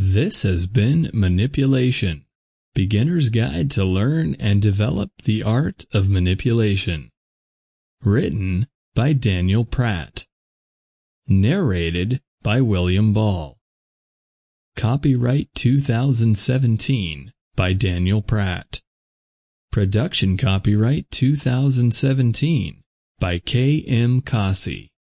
This has been Manipulation Beginner's Guide to Learn and Develop the Art of Manipulation. Written by Daniel Pratt. Narrated by William Ball. Copyright 2017 by Daniel Pratt. Production copyright 2017 by K. M. Kasi.